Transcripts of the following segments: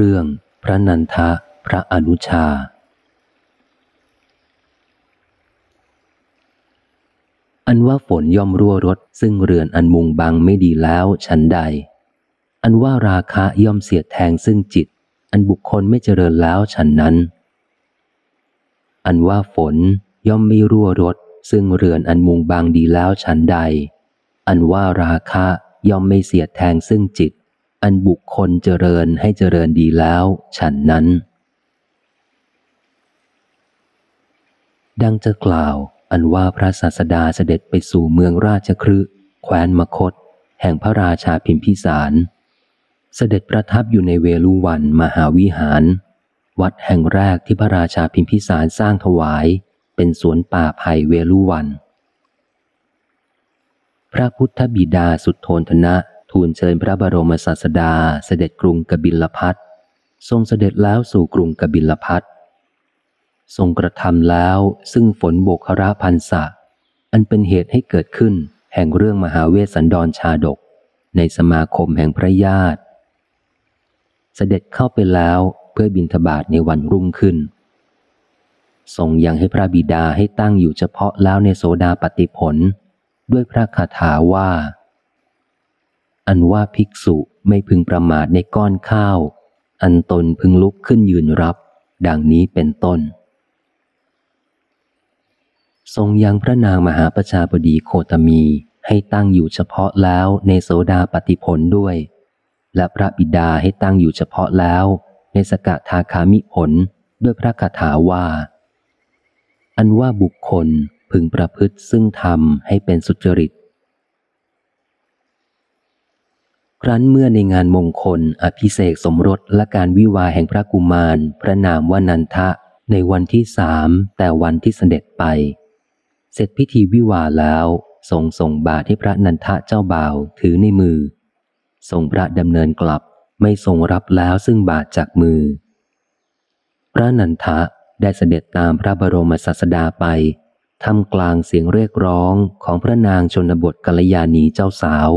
เรื่องพระนันทะพระอนุชา อันว่าฝนย่อมรั่วรถซึ่งเรือนอันมุงบังไม่ดีแล้วฉันใด อันว่าราคะย่อมเสียดแทงซึ่งจิต อันบุคคลไม่เจริญแล้วฉันนั้น อันว่าฝนย่อมไม่รั่วรถซึ่งเรือนอันมุงบังดีแล้วฉันใด อันว่าราคะย่อมไม่เสียดแทงซึ่งจิต อันบุคคลเจริญให้เจริญดีแล้ว ฉันนั้น ดังจะกล่าว อันว่าพระศาสดาเสด็จไปสู่เมืองราชครืแคว้นมคต แห่งพระราชาพิมพิสาร เสด็จประทับอยู่ในเวลุวันมหาวิหาร วัดแห่งแรกที่พระราชาพิมพิสารสร้างถวาย เป็นสวนป่าไผ่เวลุวัน พระพุทธบิดาสุดโทนทนะ ทูลเชิญพระบรมศาสดาเสด็จกรุงกบิลพัททรงเสด็จแล้วสู่กรุงกบิลพัททรงกระทำแล้วซึ่งฝนโบกคราพันษะอันเป็นเหตุให้เกิดขึ้นแห่งเรื่องมหาเวสสันดรชาดก ในสมาคมแห่งพระญาติ เสด็จเข้าไปแล้วเพื่อบินทบาทในวันรุ่งขึ้น ทรงยังให้พระบิดาให้ตั้งอยู่เฉพาะแล้วในโสดาปฏิผล ด้วยพระคาถาว่า อันว่าภิกษุไม่พึงประมาทในก้อนข้าว อันตนพึงลุกขึ้นยืนรับ ดังนี้เป็นต้น ทรงยังพระนางมหาประชาบดีโคตมีให้ตั้งอยู่เฉพาะแล้วในโสดาปฏิผลด้วย และพระบิดาให้ตั้งอยู่เฉพาะแล้ว ในสกทาคามิผลด้วยพระคาถาว่า อันว่าบุคคลพึงประพฤติซึ่งธรรมให้เป็นสุจริต ครั้นเมื่อในงานมงคล อภิเษกสมรสและการวิวาแห่งพระกุมาร พระนามว่านันทะ ในวันที่สามแต่วันที่เสด็จไป เสร็จพิธีวิวาแล้วทรงส่งบาตรให้พระนันทะเจ้าบ่าวถือในมือทรงพระดำเนินกลับไม่ทรงรับแล้วซึ่งบาตรจากมือ พระนันทะได้เสด็จตามพระบรมศาสดาไปทำกลางเสียงเรียกร้องของพระนางชนบทกัลยาณีเจ้าสาว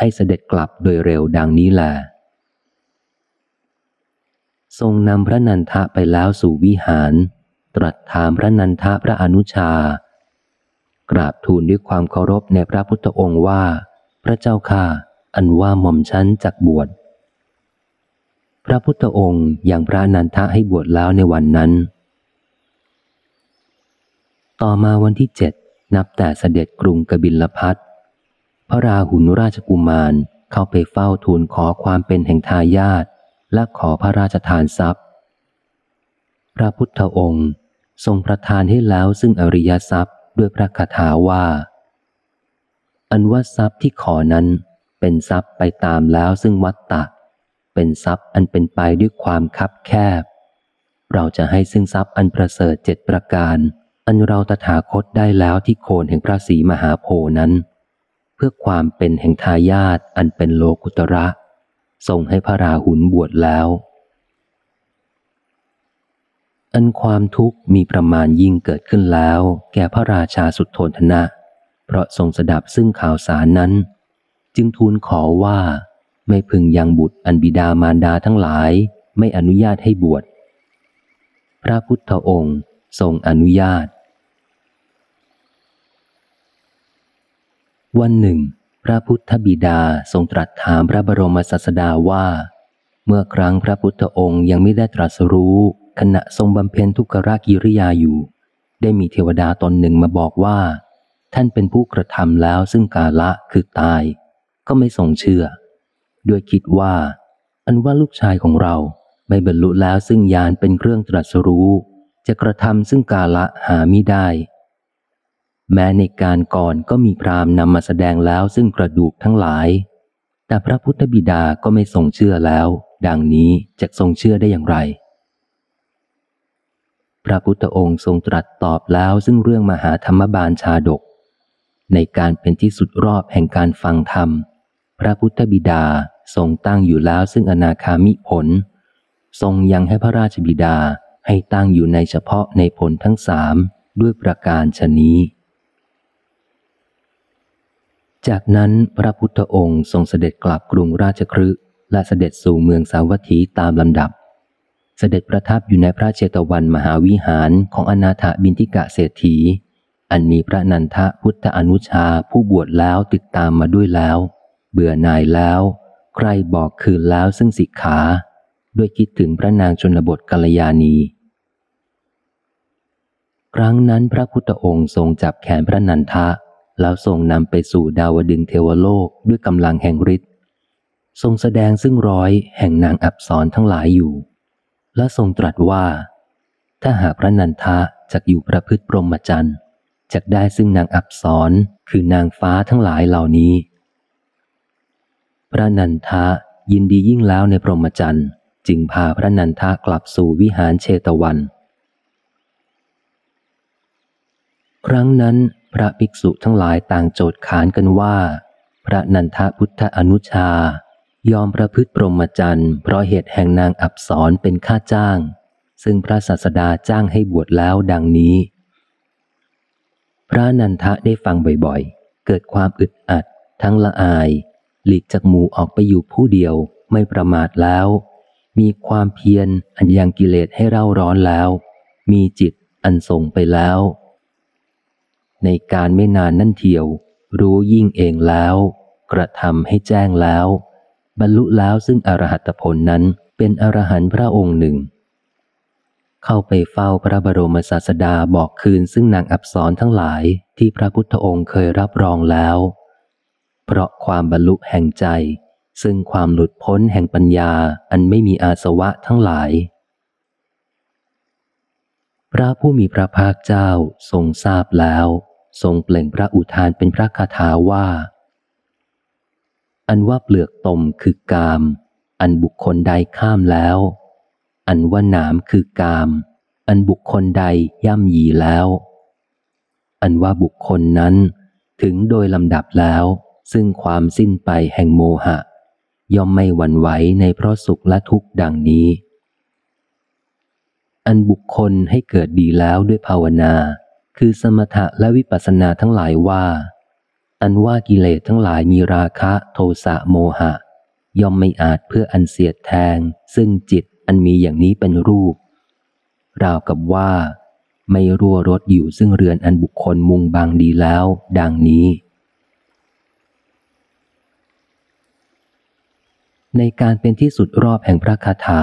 ให้เสด็จกลับโดยเร็วดังนี้แหละทรงนำพระนันทะไปแล้วสู่วิหาร ตรัสถามพระนันทะพระอนุชา กราบทูลด้วยความเคารพในพระพุทธองค์ว่า พระเจ้าข้าอันว่าหม่อมชั้นจักบวช พระพุทธองค์อย่างพระนันทะให้บวชแล้วในวันนั้น ต่อมาวันที่เจ็ดนับแต่เสด็จกรุงกบิลพัท พระราหุลราชกุมารเข้าไปเฝ้าทูลขอความเป็นแห่งทายาทและขอพระราชทานทรัพย์ พระพุทธองค์ทรงประทานให้แล้วซึ่งอริยทรัพย์ด้วยพระคาถาว่า อันว่าทรัพย์ที่ขอนั้นเป็นทรัพย์ไปตามแล้วซึ่งวัตตะ เป็นทรัพย์อันเป็นไปด้วยความคับแคบ เราจะให้ซึ่งทรัพย์อันประเสริฐเจ็ดประการ อันเราตถาคตได้แล้วที่โคนแห่งพระศรีมหาโพนั้น พื่อความเป็นแห่งทายาทอันเป็นโลกุตระส่งให้พระราหุลบวชแล้ว อันความทุกข์มีประมาณยิ่งเกิดขึ้นแล้ว แก่พระราชาสุดโทนทนะ เพราะทรงสดับซึ่งข่าวสารนั้น จึงทูลขอว่าไม่พึงยังบุตรอันบิดามารดาทั้งหลายไม่อนุญาตให้บวช พระพุทธองค์ทรงอนุญาต วันหนึ่ง พระพุทธบิดาทรงตรัสถามพระบรมศาสดาว่า เมื่อครั้งพระพุทธองค์ยังไม่ได้ตรัสรู้ขณะทรงบำเพ็ญทุกขกิริยาอยู่ ได้มีเทวดาตนหนึ่งมาบอกว่า ท่านเป็นผู้กระทำแล้วซึ่งกาละคือตาย ก็ไม่ทรงเชื่อ ด้วยคิดว่า อันว่าลูกชายของเราไม่บรรลุแล้วซึ่งยานเป็นเครื่องตรัสรู้ จะกระทำซึ่งกาละหามิได้ แม้ในการก่อนก็มีพรามนำมาแสดงแล้วซึ่งกระดูกทั้งหลาย แต่พระพุทธบิดาก็ไม่ทรงเชื่อแล้ว ดังนี้จะทรงเชื่อได้อย่างไร พระพุทธองค์ทรงตรัสตอบแล้วซึ่งเรื่องมหาธรรมบาลชาดก ในการเป็นที่สุดรอบแห่งการฟังธรรม พระพุทธบิดาทรงตั้งอยู่แล้วซึ่งอนาคามิผล ทรงยังให้พระราชบิดาให้ตั้งอยู่ในเฉพาะในผลทั้งสามด้วยประการชนี้ จากนั้นพระพุทธองค์ทรงเสด็จกลับกรุงราชครึและเสด็จสู่เมืองสาวัตถีตามลำดับ เสด็จประทับอยู่ในพระเจตวันมหาวิหารของอนาถบินทิกะเศรษฐี อันมีพระนันทะพุทธอนุชาผู้บวชแล้วติดตามมาด้วยแล้ว เบื่อหน่ายแล้ว ใครบอกคืนแล้วซึ่งสิกขา ด้วยคิดถึงพระนางชนบทกัลยาณี ครั้งนั้นพระพุทธองค์ทรงจับแขนพระนันทะ แล้วทรงนำไปสู่ดาวดึงเทวโลกด้วยกำลังแห่งฤทธิ์ทรงแสดงซึ่งร้อยแห่งนางอับสรทั้งหลายอยู่ และทรงตรัสว่า ถ้าหากพระนันทะจักอยู่ประพฤติปรมจันทร์จักได้ซึ่งนางอับสรคือนางฟ้าทั้งหลายเหล่านี้ พระนันทะยินดียิ่งแล้วในพรหมจรรย์จึงพาพระนันทะกลับสู่วิหารเชตวัน ครั้งนั้น พระภิกษุทั้งหลายต่างโจทย์ขานกันว่า พระนันทพุทธอนุชา ยอมประพฤติปรมจันทร์เพราะเหตุแห่งนางอับสรเป็นค่าจ้าง ซึ่งพระศาสดาจ้างให้บวชแล้วดังนี้ พระนันทะได้ฟังบ่อยๆ เกิดความอึดอัด ทั้งละอาย หลีกจากหมู่ออกไปอยู่ผู้เดียวไม่ประมาทแล้ว มีความเพียรอันยังกิเลสให้เร่าร้อนแล้ว มีจิตอันส่งไปแล้ว ในการไม่นานนั่นเทียว รู้ยิ่งเองแล้ว กระทำให้แจ้งแล้ว บรรลุแล้วซึ่งอรหัตผลนั้นเป็นอรหันต์พระองค์หนึ่ง เข้าไปเฝ้าพระบรมศาสดาบอกคืนซึ่งนางอับสรทั้งหลายที่พระพุทธองค์เคยรับรองแล้ว เพราะความบรรลุแห่งใจ ซึ่งความหลุดพ้นแห่งปัญญาอันไม่มีอาสวะทั้งหลายพระผู้มีพระภาคเจ้าทรงทราบแล้ว ทรงเปล่งพระอุทานเป็นพระคาถาว่า อันว่าเปลือกตมคือกาม อันบุคคลใดข้ามแล้ว อันว่าหนามคือกาม อันบุคคลใดย่ำยีแล้ว อันว่าบุคคลนั้นถึงโดยลำดับแล้ว ซึ่งความสิ้นไปแห่งโมหะ ย่อมไม่หวั่นไหวในเพราะสุขและทุกข์ดังนี้ อันบุคคลให้เกิดดีแล้วด้วยภาวนา คือสมถะและวิปัสสนาทั้งหลายว่า อันว่ากิเลสทั้งหลายมีราคะโทสะโมหะ ย่อมไม่อาจเพื่ออันเสียดแทง ซึ่งจิตอันมีอย่างนี้เป็นรูป ราวกับว่า ไม่รั่วรถอยู่ซึ่งเรือนอันบุคคลมุงบางดีแล้ว ดังนี้ ในการเป็นที่สุดรอบแห่งพระคาถา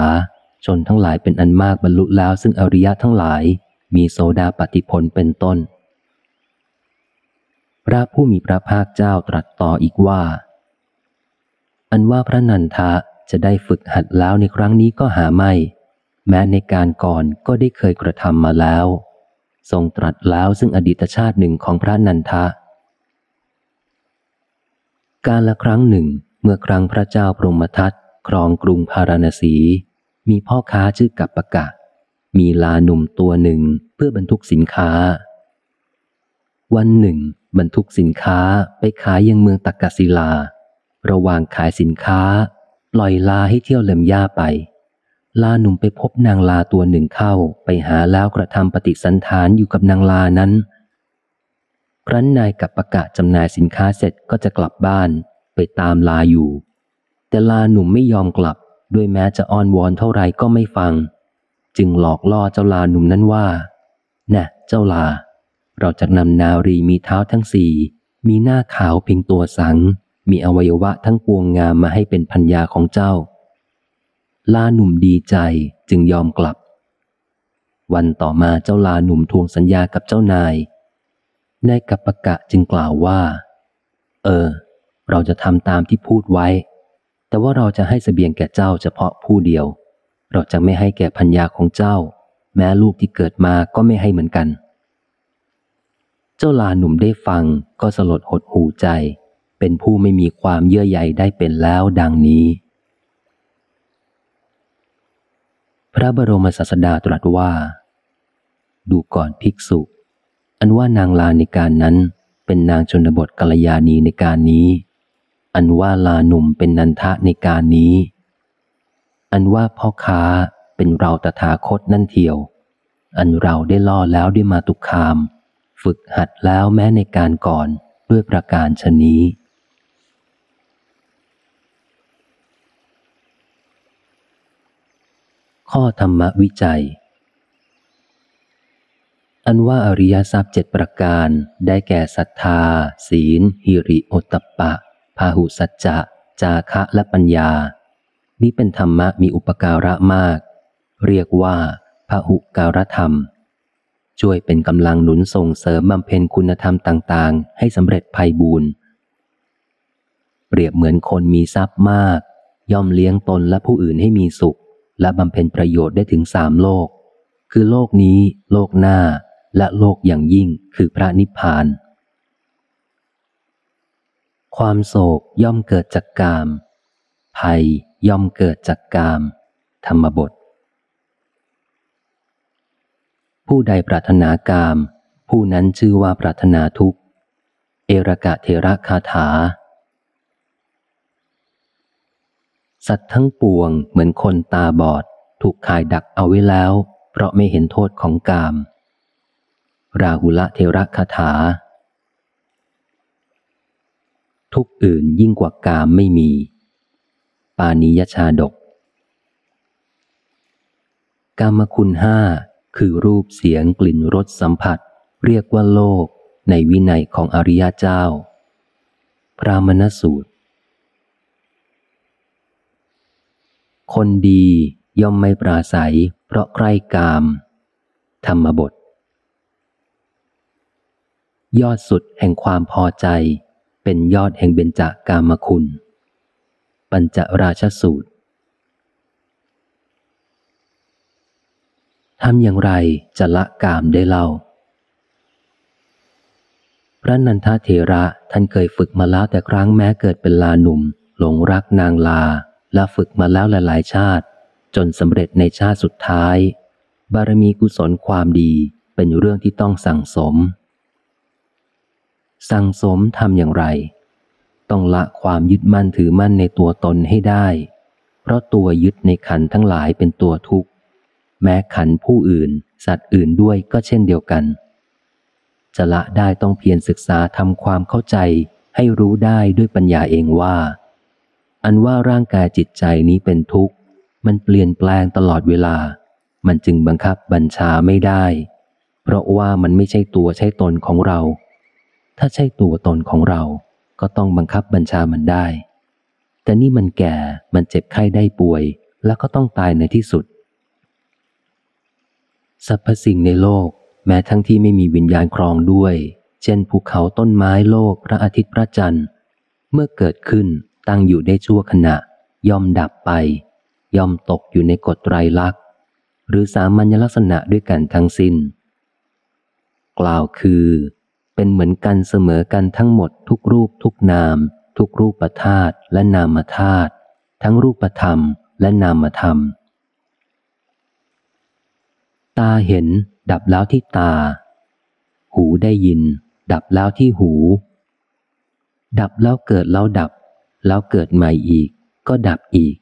ชนทั้งหลายเป็นอันมากบรรลุแล้วซึ่งอริยะทั้งหลาย มีโซดาปฏิพลเป็นต้น พระผู้มีพระภาคเจ้าตรัสต่ออีกว่า อันว่าพระนันทะจะได้ฝึกหัดแล้วในครั้งนี้ก็หาไม่ แม้ในการก่อนก็ได้เคยกระทำมาแล้ว ทรงตรัสแล้วซึ่งอดีตชาติหนึ่งของพระนันทะ การละครั้งหนึ่ง เมื่อครั้งพระเจ้าพรหมทัตครองกรุงพาราณสี มีพ่อค้าชื่อกัปปะกะ มีลาหนุ่มตัวหนึ่งเพื่อบรรทุกสินค้า วันหนึ่ง บรรทุกสินค้าไปขายยังเมืองตักกศิลา ระหว่างขายสินค้า ปล่อยลาให้เที่ยวเล็มหญ้าไป ลาหนุ่มไปพบนางลาตัวหนึ่งเข้าไปหาแล้วกระทำปฏิสันฐานอยู่กับนางลานั้น ครั้นนายกับประกาศจำหน่ายสินค้าเสร็จก็จะกลับบ้านไปตามลาอยู่ แต่ลาหนุ่มไม่ยอมกลับด้วยแม้จะอ้อนวอนเท่าไรก็ไม่ฟัง จึงหลอกล่อเจ้าลาหนุ่มนั้นว่า น่ะ เจ้าลา เราจะนำนารีมีเท้าทั้งสี่ มีหน้าขาวเพียงตัวสัง มีอวัยวะทั้งปวงงามมาให้เป็นพัญญาของเจ้า ลาหนุ่มดีใจจึงยอมกลับ วันต่อมาเจ้าลาหนุ่มทวงสัญญากับเจ้านาย นายกัปปะกะจึงกล่าวว่า เออ เราจะทำตามที่พูดไว้ แต่ว่าเราจะให้สเสบียงแก่เจ้าเฉพาะผู้เดียว เราจะไม่ให้แก่พัญญาของเจ้า แม้ลูกที่เกิดมาก็ไม่ให้เหมือนกัน เจ้าลาหนุ่มได้ฟังก็สลดหดหูใจ เป็นผู้ไม่มีความเยื่อใยได้เป็นแล้วดังนี้ พระบรมศาสดาตรัสว่า ดูก่อนภิกษุ อันว่านางลาในการนั้นเป็นนางชนบทกัลยาณีในการนี้ อันว่าลาหนุ่มเป็นนันทะในการนี้ อันว่าพ่อค้าเป็นเราตถาคตนั่นเทียว อันเราได้ล่อแล้วด้วยมาตุคาม ฝึกหัดแล้วแม้ในการก่อนด้วยประการชนี้ข้อธรรมวิจัย อันว่าอริยทรัพย์เจ็ดประการได้แก่ศรัทธา ศีล หิริโอตตปะ พาหุสัจจะ จาคะและปัญญา นี้เป็นธรรมะมีอุปการะมาก เรียกว่าพระหุการธรรม ช่วยเป็นกำลังหนุนส่งเสริมบำเพ็ญคุณธรรมต่างๆ ให้สำเร็จภัยบูรณ์เปรียบเหมือนคนมีทรัพย์มาก ย่อมเลี้ยงตนและผู้อื่นให้มีสุข และบำเพ็ญประโยชน์ได้ถึงสามโลก คือโลกนี้ โลกหน้า และโลกอย่างยิ่งคือพระนิพพาน ความโศกย่อมเกิดจากกาม ภัยย่อมเกิดจากกาม ธรรมบท ผู้ใดปรารถนากาม ผู้นั้นชื่อว่าปรารถนาทุกข์ เอรกะเทระคาถา สัตว์ทั้งปวงเหมือนคนตาบอด ถูกขายดักเอาไว้แล้ว เพราะไม่เห็นโทษของกาม ราหุละเทระคาถาทุกอื่นยิ่งกว่ากามไม่มี ปานิยชาดก กามคุณห้าคือรูปเสียงกลิ่นรสสัมผัส เรียกว่าโลก ในวินัยของอริยเจ้า พระมณสูตร คนดีย่อมไม่ปราศัย เพราะใกล้กาม ธรรมบท ยอดสุดแห่งความพอใจ เป็นยอดแห่งเบญจากามคุณ ปัญจราชสูตรทำอย่างไรจะละกามได้เล่า พระนันทเทระท่านเคยฝึกมาแล้วแต่ครั้งแม้เกิดเป็นลาหนุ่ม หลงรักนางลา และฝึกมาแล้วหลายๆชาติ จนสำเร็จในชาติสุดท้าย บารมีกุศลความดีเป็นเรื่องที่ต้องสั่งสม สั่งสมทำอย่างไร ต้องละความยึดมั่นถือมั่นในตัวตนให้ได้ เพราะตัวยึดในขันทั้งหลายเป็นตัวทุกข์ แม้ขันผู้อื่น สัตว์อื่นด้วยก็เช่นเดียวกัน จะละได้ต้องเพียรศึกษาทำความเข้าใจให้รู้ได้ด้วยปัญญาเองว่า อันว่าร่างกายจิตใจนี้เป็นทุกข์ มันเปลี่ยนแปลงตลอดเวลา มันจึงบังคับบัญชาไม่ได้ เพราะว่ามันไม่ใช่ตัวใช่ตนของเรา ถ้าใช่ตัวตนของเรา ก็ต้องบังคับบัญชามันได้ แต่นี่มันแก่ มันเจ็บไข้ได้ป่วย แล้วก็ต้องตายในที่สุด สรรพสิ่งในโลก แม้ทั้งที่ไม่มีวิญญาณครองด้วย เช่นภูเขาต้นไม้โลก พระอาทิตย์พระจันทร์ เมื่อเกิดขึ้นตั้งอยู่ได้ชั่วขณะ ย่อมดับไป ย่อมตกอยู่ในกฎไตรลักษณ์ หรือสามัญลักษณะด้วยกันทั้งสิน้น กล่าวคือ เป็นเหมือนกันเสมอกันทั้งหมดทุกรูปทุกนาม ทุกรูปธาตุและนามธาตุทั้งรูปธรรมและนามธรรม ตาเห็น ดับแล้วที่ตา หูได้ยิน ดับแล้วที่หู ดับแล้วเกิดแล้วดับ แล้วเกิดใหม่อีก ก็ดับอีก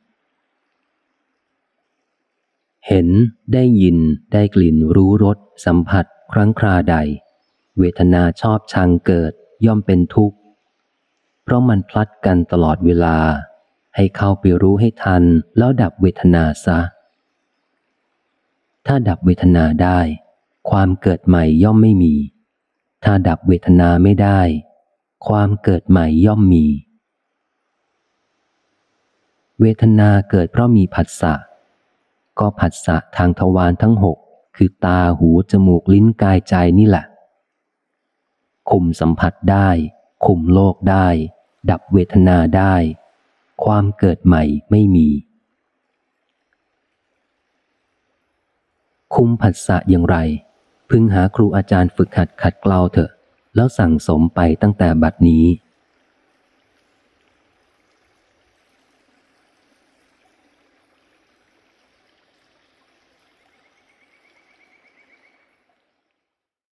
เห็นได้ยินได้กลิ่นรู้รสสัมผัสครั้งคราใด เวทนาชอบชังเกิดย่อมเป็นทุกข์ เพราะมันพลัดกันตลอดเวลา ให้เข้าไปรู้ให้ทันแล้วดับเวทนาซะ ถ้าดับเวทนาได้ ความเกิดใหม่ย่อมไม่มี ถ้าดับเวทนาไม่ได้ ความเกิดใหม่ย่อมมี เวทนาเกิดเพราะมีผัสสะ ก็ผัสสะทางทวารทั้งหกคือตาหูจมูกลิ้นกายใจนี่แหละ คุมสัมผัสได้ คุมโลกได้ ดับเวทนาได้ ความเกิดใหม่ไม่มี คุมผัสสะอย่างไร พึงหาครูอาจารย์ฝึกหัดขัดเกลาเถอะ แล้วสั่งสมไปตั้งแต่บัดนี้